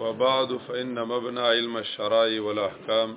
وبعد فإن مبنى علم الشرائع والأحكام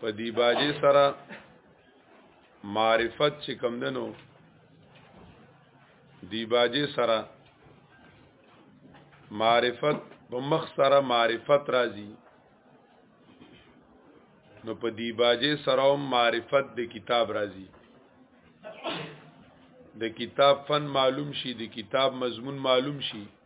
په دی باجه سره معرفت چې کم دنو دی باجه سره معرفت په مخ سره معرفت راځي نو په دی باجه سره هم معرفت د کتاب راځي د کتاب فن معلوم شي د کتاب مضمون معلوم شي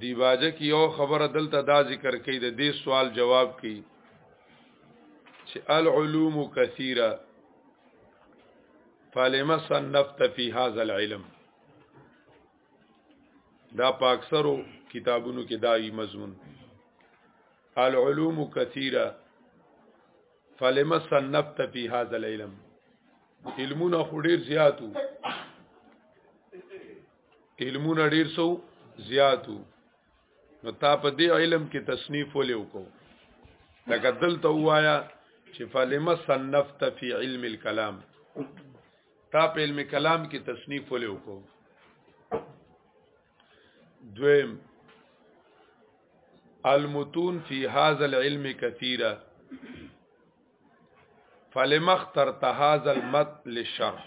دی باجه کې یو خبره دلته دا ذکر کړي د دې سوال جواب کړي چې العلوم کثیره فلما صنفت فی هذا العلم دا په اکثرو کتابونو کې دا وی مضمون العلوم کثیره فلما صنفت فی هذا العلم علمونه خډیر زیاتو علمونه ډیر سو زیاتو نو تا په دې علم کې تصنیف ولې وکړو لکه دلته وایا چې فلم صنفت فی علم الكلام تا په علم کلام کې تصنیف ولې وکړو دویم المتون فی هذا العلم کثیره فلم اخترت هذا المت للشرح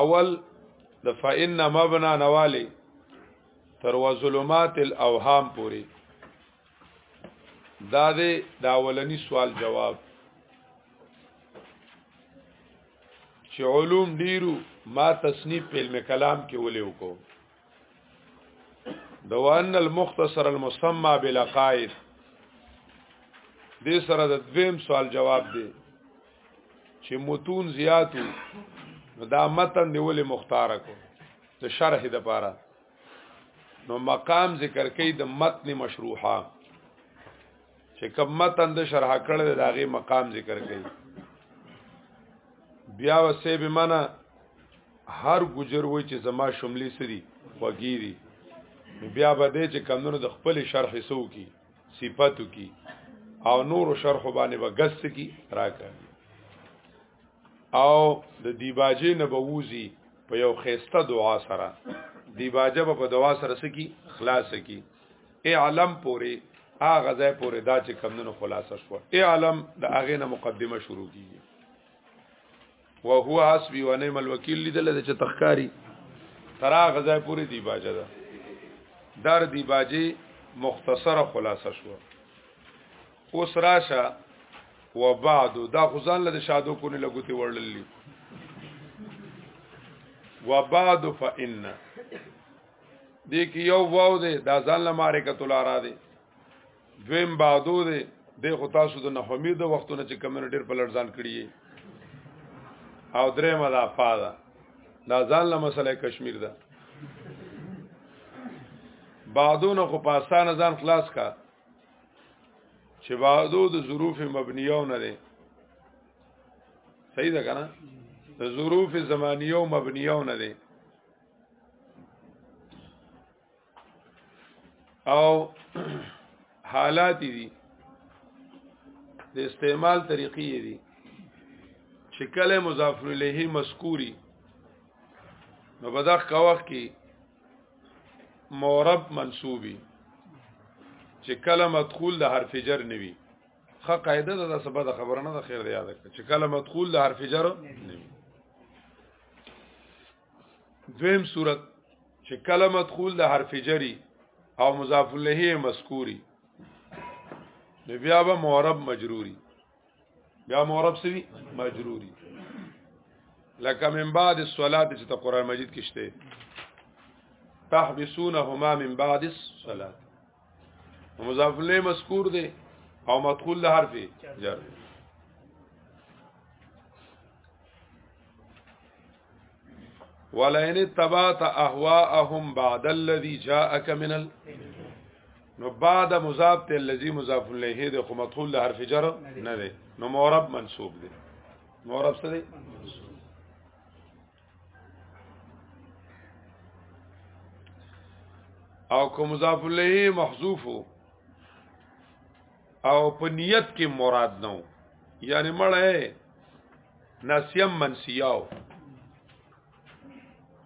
اول د فإن مبنا نواله تر وظلمات الاوهام پوری دا دې دا اولنی سوال جواب چې علوم ډیرو ما تصنیف علم کلام کې ولې وکړو دو ان المختصر المسمى بلقائد دې سره د دویم سوال جواب دی چې متون زیاتو دا متن نیولې مختار کو د شرح د پاره نو مقام ذکر کوي د متن مشروحه چې کوم متن د شرح کړل داغه مقام ذکر کوي بیا وسه به منه هر ګجر وای چې زما شملې سری خوږی دي بیا به دې چې کمونو د خپل شرح سو کی صفاتو کی او نور شرح باندې وګس کی راکا او د دیباجې نه بووزی په یو خيسته دعا سره دیباجه په دعا سره سکی خلاص کی اے علم پوری اغه ځای پوری دا چې کمونو خلاص شو اے علم د اغه نه مقدمه شروع کیږي وهو حسبي ونعم الوکیل لیدل چې تخکاری ترا غزا پوری دی باجه ده در دی باجه مختصره خلاصه شو اوس راشه و بعد دا خزان له شادو کو نه لګوتی وړللی و بعد فإن دې کې یو واو دی دا ځان لماره کتل را دی دویم بادو دی د خو تاسو د نحومی د وختونه چې کمنه ډیر په لړزان کړی او درې ما دا فاده دا ځان له مسله کشمیر ده بادونه خو پاستان ځان خلاص کا چې بادو د ظروف مبنیو نه دي صحیح ده کنه د ظروف زمانیو مبنیو نه دي او حالات دي د استعمال طریقې دي چې کله مضاف الیه مذکوري نو په دغه وخت کې مورب منصوبي چې کله مدخول د حرف جر نوي خه قاعده د سبا د خبره نه د خیر دی یاد کړ چې کله مدخول د حرف جر نوي دویم صورت چې کله مدخول د حرف جری او مضاف الیه مذکوری نو بیا به معرب مجروری بیا معرب سوی مجروری لکه من بعد الصلاه چې ته قران مجید کې شته تحبسونهما من بعد الصلاه مضاف الیه مذکور دی او مدخول له حرف جر ولئن تبعت اهواهم بعد الذي جاءك من ال نو بعد مضاف ته الذي مضاف الیه د خو مدخول له حرف جر نه دی نو مورب منصوب دی مورب څه دی او کوم مضاف الیه محذوف او په نیت کې مراد نو یعنی مړه نسیم منسیاو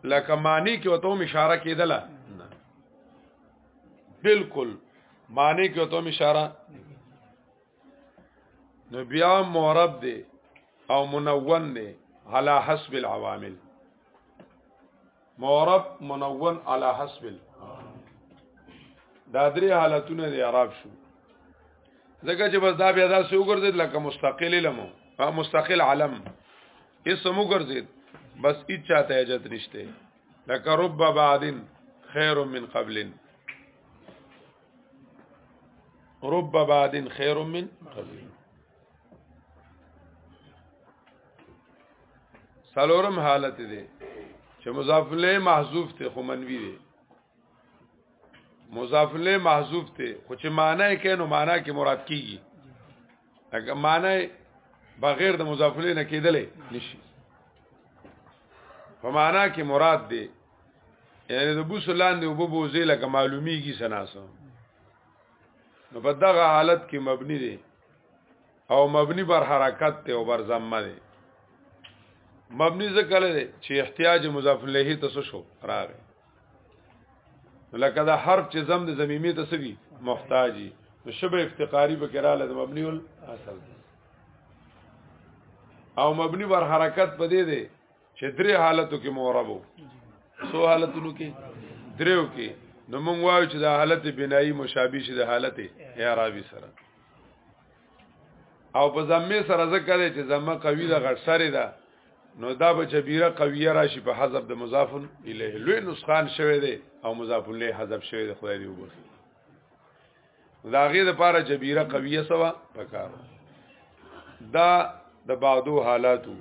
لکه معنی کې وته اشاره کېدله بالکل معنی کې وته اشاره نو بیا معرب دی او منون دی علا حسب العوامل معرب منون علا حسب دا درې حالتونه دی عرب شو ځکه چې بس دا بیا دا سې وګرځید لکه مستقل علم او مستقل علم اسم وګرځید بس هیڅ چاته اجازه نشته لکه رب بعدن خیر من قبلن رب بعد خير من قليل سلورم حالت دی چې مضاف له محذوف ته خو منوي دی مضاف له محذوف ته خو چې معنی کې نو معنی کې مراد کیږي لکه معنی بغیر د مضاف له نه کېدلې نشي په معنی کې مراد دی یعنی د بوس لاندې وبو بوزي لکه معلومیږي سناسو نو په دغه حالت کې مبني دی او مبني بر حرکت ته او بر ضمه دی مبني ځکه لري چې احتیاج مضاف له ته څه شو راغی لکه دا حرف چې زم د زميمه ته سوي محتاجي نو شبه افتقاری به کراله د مبني ول اصل او مبني بر حرکت پدې دی چې درې حالتو کې موربو سو حالتونو کې دریو کې نو موږ وایو چې د حالت بنایی مشابه شي د حالت اعرابي سره او په زمه سره ذکر چې زمه قوی ده غټ سره ده نو دا به جبیره قویه راشي په حذف د مضاف الیه لوی نسخان شوی دی او مضاف الیه حذف شوی دی خدای دی وبخي دا غي د پاره جبيره قويه سوا پکارو دا د بعدو حالاتو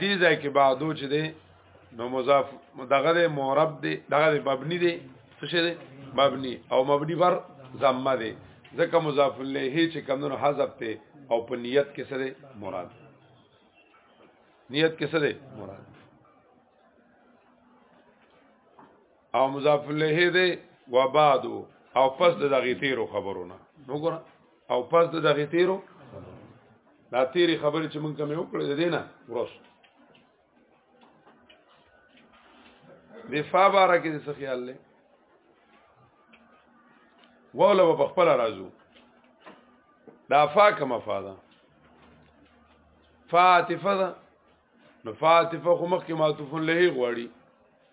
دې ځای کې بعدو چې دی نو مضاف دغه د مورب دی دغه د مبني دی څه شي دی مبني او مبني بر ضمه دی ځکه مضاف الیه چې کمونو حذف ته او په نیت کې څه دی مراد نیت کې څه دی مراد او مضاف الیه دی و بعد او پس د دغه تیرو خبرونه نو ګور او پس د دغه تیرو دا تیری خبرې چې مونږ کوم یو کړې ده نه ورست د فاباره کې څه خیال لې وله په خپل راځو دا فا کوم فاده فاتفه ده نو فاتفه خو مخکې معطوف له غوړي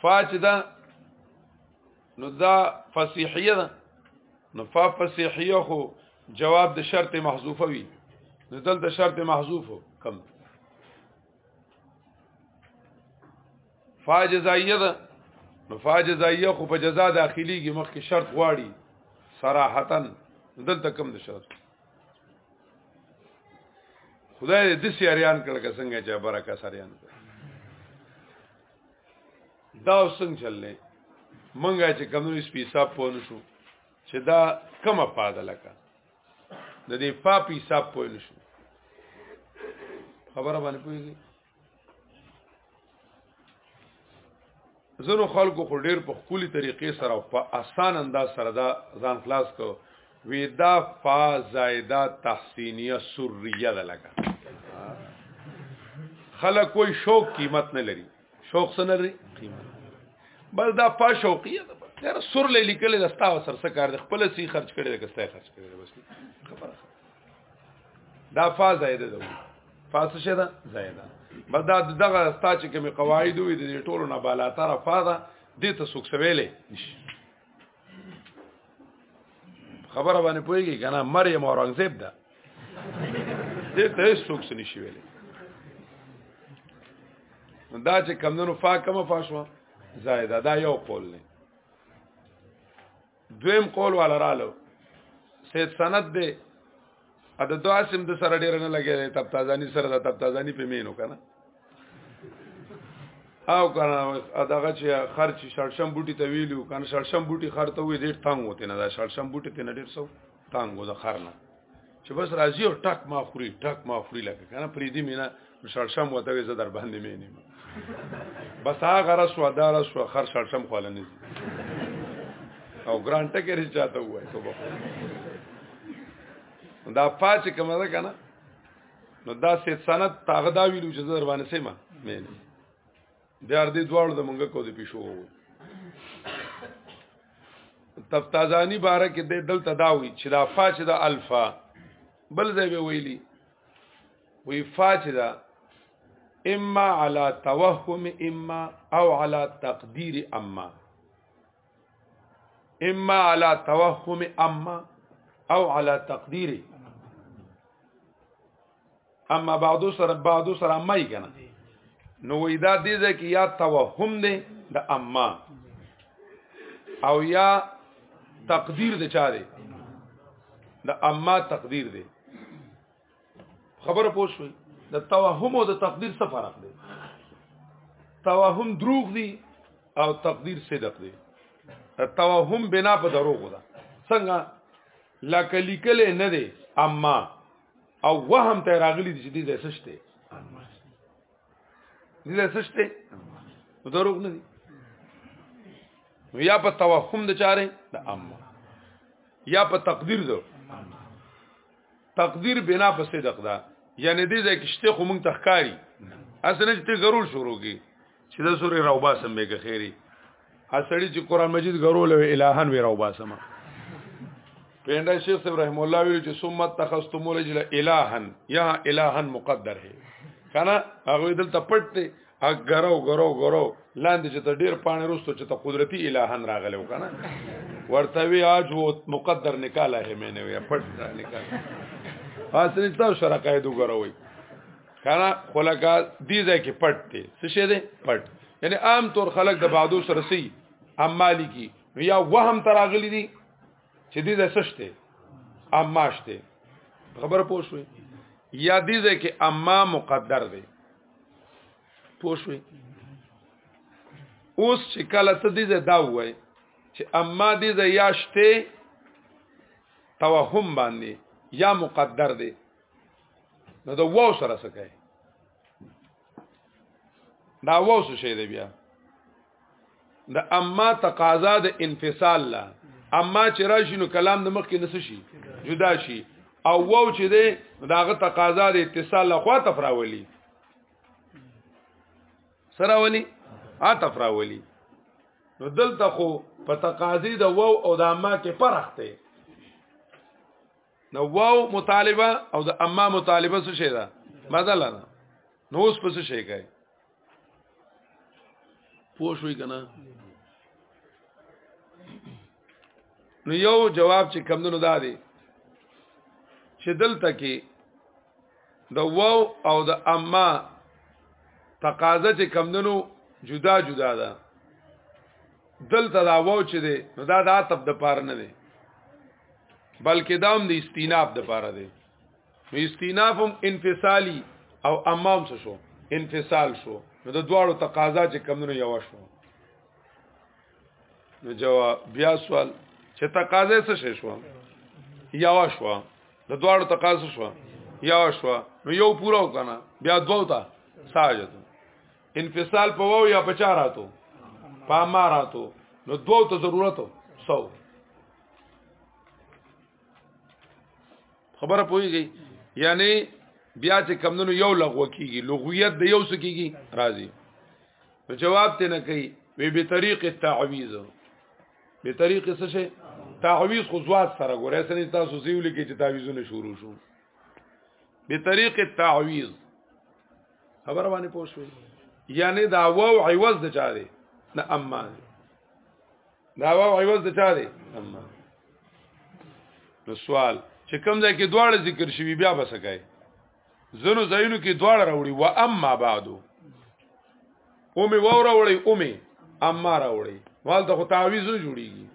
فاج دا نو دا فصیحیه ده نو فا فصیحیه خو جواب د شرط محذوفه وي نو دلته شرط محذوف کم فا جزائیه ده نو فا جزائیه خو په جزا داخليږي مخکې شرط غواړي صراحتا دلته کم د شرط خدای دې د سیاریان کړه که څنګه چې برکه سریان کړ دا څنګه چللې منګه چې کمونې سپې حساب پوه نشو چې دا کمه پاده لکه د دې پاپ حساب پوه نشو خبره باندې پوهیږي زنو خلکو خو ډیر په خولي طریقې سره او په اسان انداز سره دا ځان خلاص کو وی دا فا زائده تحسینیه سریه ده لکه خلک کوئی شوق قیمت نه لري شوق څه نه لري قیمت بس دا فا شوقیه ده یار سر لې لیکل دا ستا سر سره کار د خپل سي خرج کړي د کسته خرج کړي بس خبره دا فا زائد ده فا څه شه ده زائد ده بس دا دغه ستا چې کوم قواعد وي د ټولو نه بالا تر فا ده دې ته سوک سویلې خبره باندې پويږي کنه مریم اورنګزیب ده دې ته سوک سني شي ویلې دا چې کمندونو فا کومه فا شو زائد ده دا یو قول نه دویم قول والا رالو سید سند دی ا د دو عاصم د سره ډیر نه لګی دی تب تازانی سره د تب تازانی په مینو کنه او کنه دغه چې خرچ شړشم بوټي ته ویلو کنه شړشم بوټي خر ته وی ډیر تنگ وته نه دا شړشم بوټي ته نه ډیر سو تنگ و د خر نه چې بس راځي او ټک ما خوري ټک ما خوري لکه کنه پرې دې مینا مشال شم وته زه در باندې مې نه بس هغه رس و دا رس و خر شال شم خاله نه او ګرانټ کې رچ چاته وای ته به دا پات کوم ده کنه نو دا سید سند تاغدا ویلو چې زر باندې سیمه مې نه بیا دې دواړو د منګه کو دې پښو وو تفتازانی باره کې د دل تداوی چې دا فا چې دا الفا بل ځای به ویلی وی فا چې دا اما علی توهم اما او علی تقدیر اما اما علی توهم اما او علی تقدیر اما بعدو سره بعدو سره مای کنه نو وې دا دې ځکه یا توهم دی د اما او یا تقدیر د چا دی د اما تقدیر دی خبره پوه شوي د توهم او د تقدیر څه فرق دی توهم دروغ دی او تقدیر صدق دی توهم بنا په دروغ ده څنګه لکه لیکل نه دی اما او وهم ته راغلی چې دې زسشته دې زسشته دروغ نه دی یا په توهم د چاره د اما یا په تقدیر دو تقدیر بنا په صدق دا یعنی دې ځکه شته خو مونږ تخکاری اسنه چې ضرور شروع کی چې د سورې روبا سم به خیری اسړي چې قران مجید غرول وی الہان وی روبا سم پیندا شیخ ابراهیم الله ویل چې ثم تخستم الرجل الہن یا الہن مقدر ہے کنه هغه دل تپټ دی اګرو ګرو ګرو لاندې چې ته ډیر پانی روستو چې ته قدرتی الہن راغلی وکنه ورته وی اج وو مقدر نکاله ہے میں نے وی پټ نکاله حاصل تاسو سره قاعده ګروي کنه خلکا دې ځای کې پټ دي څه شه دې پټ یعنی عام طور خلک د بعدو سره سي عمالي کی یا وهم تراغلی دي چې دې ځای سشته اماشته خبر پوښوي یا دې ځای کې اما مقدر دی پوښوي اوس چې کله ته دې ځای دا وای چې اما دې ځای یاشته توهم باندې یا مقدر دی نو د واو سره څه کوي دا واو څه شي دی بیا د اما تقاضا د انفصال لا اما چې راشي نو کلام د مخ کې نس شي جدا شي او واو چې دی داغه تقاضا د اتصال لا خوا تفراولي سره ولي ا تفراولي نو دلته خو په تقاضي د واو او د اما کې فرق دی نو واو مطالبه او د اما مطالبه څه شي ده بدل نه نو اوس پس شي کوي پوه شوي کنه نو یو جواب چې کمندونو دا دی چې دلته کې د واو او د اما تقاضا چې کمندنو جدا جدا ده دلته دا واو چې ده نو دا د عطف د پار نه ده بلکې دا هم د استیناف د پار ده نو استیناف هم انفصالی او امام څه شو انفصال شو نو د دواړو تقاضا چې کمندنو یو شو نو جواب بیا سوال چې تقاضا څه شې شو یا شو د دواړو تقاضا شو یا شو نو یو پورا وکنه بیا دوه تا ساجد انفصال په وو یا په چاراتو په اماراتو نو دوه ته ضرورت سو خبره پوهیږي یعنی بیا چې کمندونو یو لغوه کیږي لغویت د یو څه کیږي راځي نو جواب ته نه کوي وی به طریق تعویذ به طریق څه شي تعویذ خو زوات سره ګورې سنې تاسو سیول کې چې تعویذونه شروع شو به طریق تعویذ خبر باندې پوښوي یعنی دا وو عوض د چاره نه امان دا واو عوض د چا دی نو سوال چې کوم ځای کې دواړه ذکر شوی بیا بس کوي زنو زینو کې دواړه راوړي و اما بعدو اومه و راوړي اومه اما راوړي مال ته خو تعویز نه جوړیږي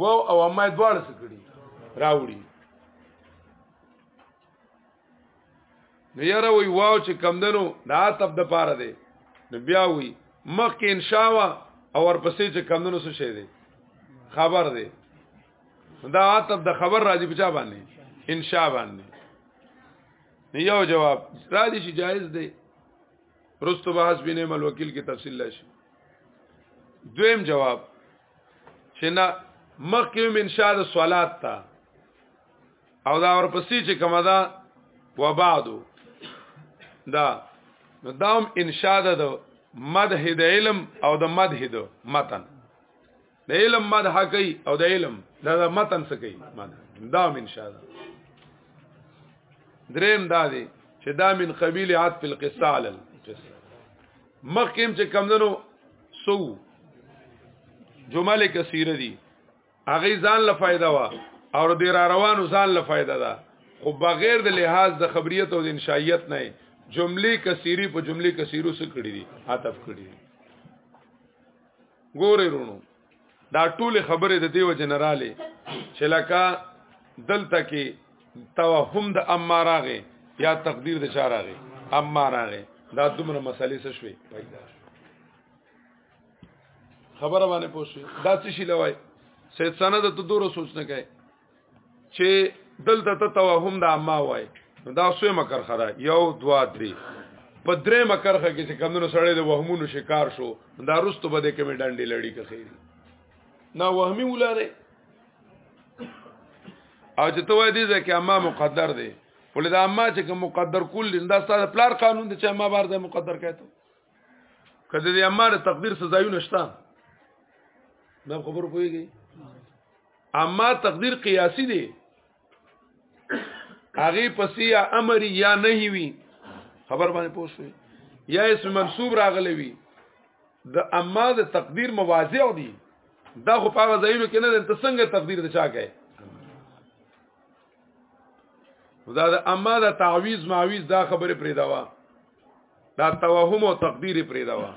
و او اما دواړه سکړي راوړي نو یاره وی واو چې کم دنو د عتب د پاره دی نو بیا وی مخ کې انشاء وا او ورپسې چې کم دنو څه شي دی خبر دی دا عتب د خبر راځي په چا باندې انشاء باندې یو جواب راځي چې جایز دی رستو بحث بینه مل وکیل کې تفصیل لاشي دویم جواب چې نه مخکې من شاد صلات ته او دا ورپسې چې کومه ده وبعدو دا نو دام انشاء ده د مدح د علم او د مدح د متن د علم مدح کوي او د علم د متن څه کوي مدح دام انشاء ده دریم دا دی چې دا من قبیل عطف القصه علی القصه مخکیم چې کمندنو سو جمله کثیره دي هغه ځان له فائدہ وا او د را روانو ځان له فائدہ ده خو بغیر د لحاظ د خبریت او د انشائیت نه جملې کثیری په جملې کثیرو سره کړې دي عطف کړې دي ګورې رونو دا ټول خبره د دیو جنراله چې لکه دلته کې توهم د اماراغه یا تقدیر د شاراغه اماراغه دا دومره مسلې څه شوي پیدا شوي خبره باندې پوښي دا څه شي لوي سید سند ته دوره سوچ نه کوي چې دلته ته توهم د عامه وای دا سوی مکر خره یو دوا درې په درې مکر خره کې چې کمونو سړی د وهمونو شکار شو دا رستو بده کې مې ډنډې لړی که خیری نه وهمي ولاره او چې ته وای دې ځکه عامه مقدر دی ولې دا عامه چې مقدر کول دا ستاسو پلار قانون دی چې عامه بار د مقدر کایته کله دې امر تقدیر سزایونه شته دا خبر پويږي اما تقدیر قیاسی دی هغه پسې یا امر یا نهي وي خبر باندې پوښوي یا اسم منصوب راغلی وي د اما د تقدیر مواضع دي دا خو په غزاینو کې نه د څنګه تقدیر د چا کوي دا د اما د تعویز معویز دا خبره پرې داوا دا توهم او تقدیر پرې داوا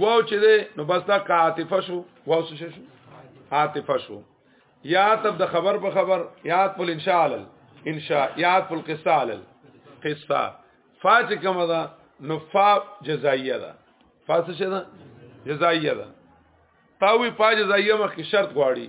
واو چې ده نو بس دا کا عاطفه شو واو څه شو عاطفه شو یا تب د خبر په خبر یا په انشاء الله انشاء یا په القصه علی القصه فات کما دا نو فا جزائیه ده فاس شه ده جزائیه ده تاوی پا جزائیه مخ شرط غواړي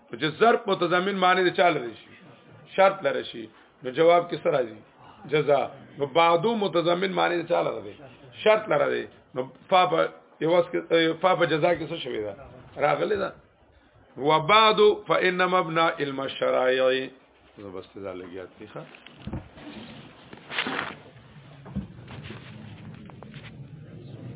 چې ظرف متضمن معنی د چاله دي شي شرط لري شي نو جواب کې سره راځي جزاء نو بعدو متضمن معنی د چاله دي شرط لره دي نو فا په یواس کې فا په جزاء کې څه شوی دا راغلی دا وبعد فانما ابن علم الشرائع زبست دا لګیات دی ښا